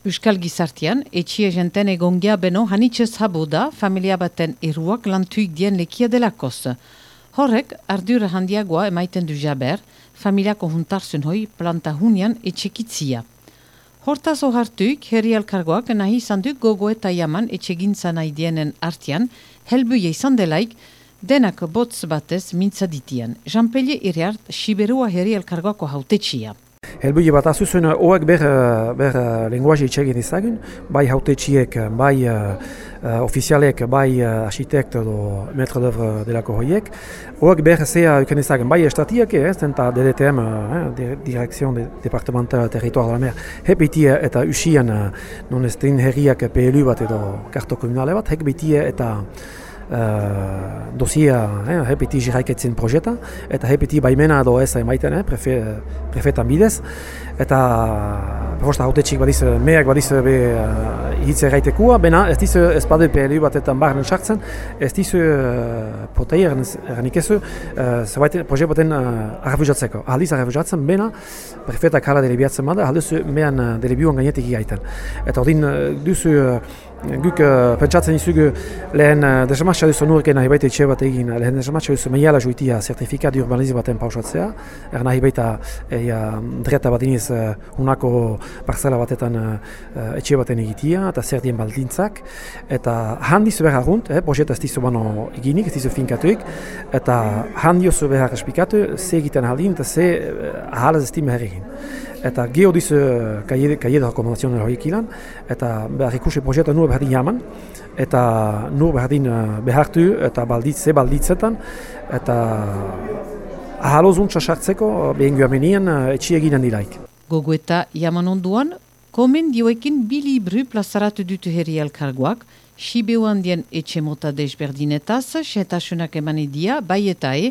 Euskal gizartian, etxia jenten egongia beno hanitxez habu da familia baten eruak lantuik dien lekia delakoz. Horrek, ardura handiagoa emaiten du jaber, familiako juntarzun hoi planta hunian etxekitzia. Hortaz ohartuik, herri alkargoak nahi izan du gogo eta jaman etxegintza nahi dienen artian, helbuia izan delaik, denak botz batez mintza ditian. Jean-Pellier Iriart, Siberua herri alkargoako hautetxia. Helbide bat azuzuen, hoek ber, ber lenguaje itxegin izagun, bai hautetxiek, bai uh, ofizialek, bai uh, architekt edo metro d'oeuvre delako hoiek. Hoek ber zea uken izagun, bai estatiak, ez denta DDTM, eh, Direkzion de, Departemental Territoire de la Mer, hep eta usian, non ez herriak PLU bat edo karto komunale bat, hek betie eta uh, dosia eh, hepeti jiraiketzen projeta, eta hepeti baimena edo ez emaiten, eh, prefe, prefetan bidez, eta proposta haute txik badiz, meak badiz be uh, hitz erraitekua, bena ez dizu ez badu PLU batetan barren sartzen, ez dizu uh, potei erranik ezu, uh, proje baten uh, arrefuzatzeko. Aldiz arrefuzatzen, bena prefetak hala delebiatzen bada, aldizu mehan uh, delebiuan gainetik gaiten. Eta ordin uh, duzu uh, Guk uh, pentsatzen izugu lehen uh, desamatxa duzu nurken nahi baita etxe bat egin, lehen desamatxa duzu meiala juitia zertifikat urbanizi baten pausatzea, er nahi baita e, dreta bat iniz uh, unako parcela batetan uh, etxe baten egitia eta zer dien baldintzak. Eta handizu behar agunt, eh, projeta ez dizu bano eginik, ez dizu finkatuik, eta handiozu behar espikatu, ze egiten haldin eta ze uh, ahalaz ez behar egin eta geho dizu kaie de rekomendazioen horiek ilan, eta behar ikusi proiektu nur behar jaman, eta nur behar uh, behartu eta balditze balditzetan, eta ahalozuntza sartzeko behen goamenien uh, etxi eginen dilaik. Gogo eta jaman onduan, komen dioekin bi libru plazaratu dutu herri elkargoak, Sibeu handien etxe mota desberdinetaz, setasunak eman idia, bai eta e,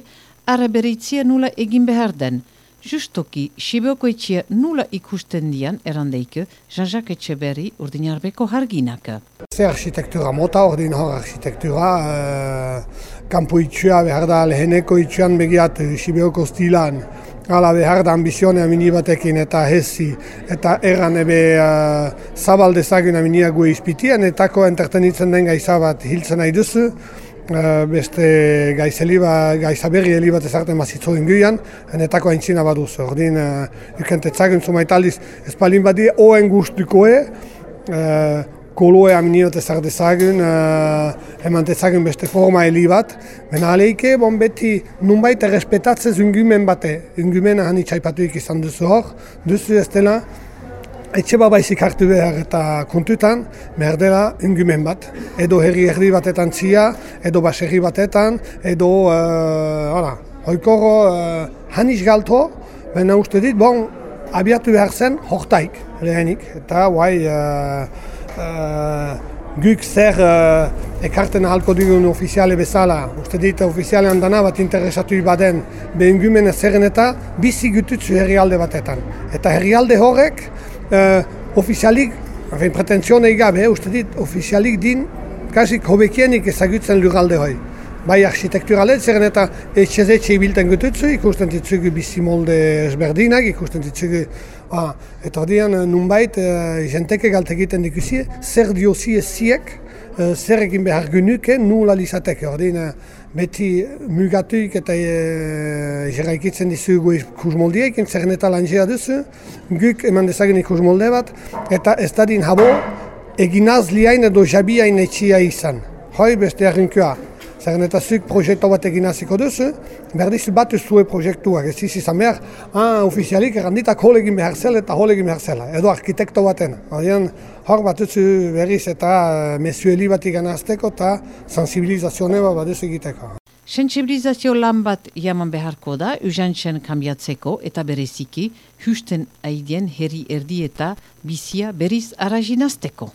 araberitzia nula egin behar den. Justoki, Sibeoko etxea nula ikusten dian, erandeik, Jean-Jacques Etxeberri urdinarbeko harginak. Ze architektura, mota ordin hor architektura, uh, kampu itxua behar da leheneko itxuan begiat Sibeoko stilan, Hala behar da ambizionea minibatekin eta hezi eta erran ebe uh, zabal dezagun aminia gu izpitien, etako entertenitzen den gaizabat hiltzen nahi duzu. Eh, beste gaizeli ba, gaizaberri heli bat ezartzen mazitzo inguian, enetako haintzina bat duzu. Ordin, uh, ikentetzagun zumaitaldiz, espalin badi, oen guztukoe, uh, koloe aminiot ezart dezagun, uh, eman dezagun beste forma heli bat, Bena aleike, bon beti, nunbait errespetatzen zungumen bate, zungumen ahani txaipatuik izan duzu hor, duzu ez dela, Etxe baizik hartu behar eta kontutan, behar dela ingumen bat. Edo herri herri batetan txia, edo baserri batetan, edo, uh, hala, hoikoro uh, hanis galto, baina uste dit, bon, abiatu behar zen, hortaik, lehenik. Eta, guai, uh, uh, guk zer uh, ekarten ahalko dugun ofiziale bezala, uste dit, ofiziale handana bat interesatu baden, behin gumen ezeren eta bizi gututzu herrialde batetan. Eta herrialde horrek, uh, ofizialik, hain pretentzionei gabe, uste dit, ofizialik din, kasik hobekienik ezagutzen lugalde hoi. Bai architekturale, zeren eta etxe-zetxe ibilten gututzu, ikusten ditzugu bizimolde ezberdinak, ikusten ditzugu, ah, eta ordean, nunbait, uh, jenteke galtegiten dikusie, zer diozie ziek, zer egin behar genuke, nula lizateke. Ordean, beti mugatuik eta e, jeraikitzen dizugu ikusmoldiek, entzeren eta lanjea duzu, guk eman dezagen ikusmolde bat, eta ez dadin habo eginaz liain edo jabiain etxia izan. Hoi beste errinkua. Zeren eta zuk proiektu bat eginaziko duzu, berdiz bat zuen proiektuak, ez izan behar, ah, ofizialik erranditak holegin behar zela eta holegin behar zela, edo arkitekto baten. Horian, hor bat duzu berriz eta eh, mesueli bat iganazteko eta sensibilizazio neba bat duzu egiteko. Sensibilizazio lan bat jaman beharko da, ujantzen kambiatzeko eta bereziki, husten aidien herri erdi eta bizia berriz arajinazteko.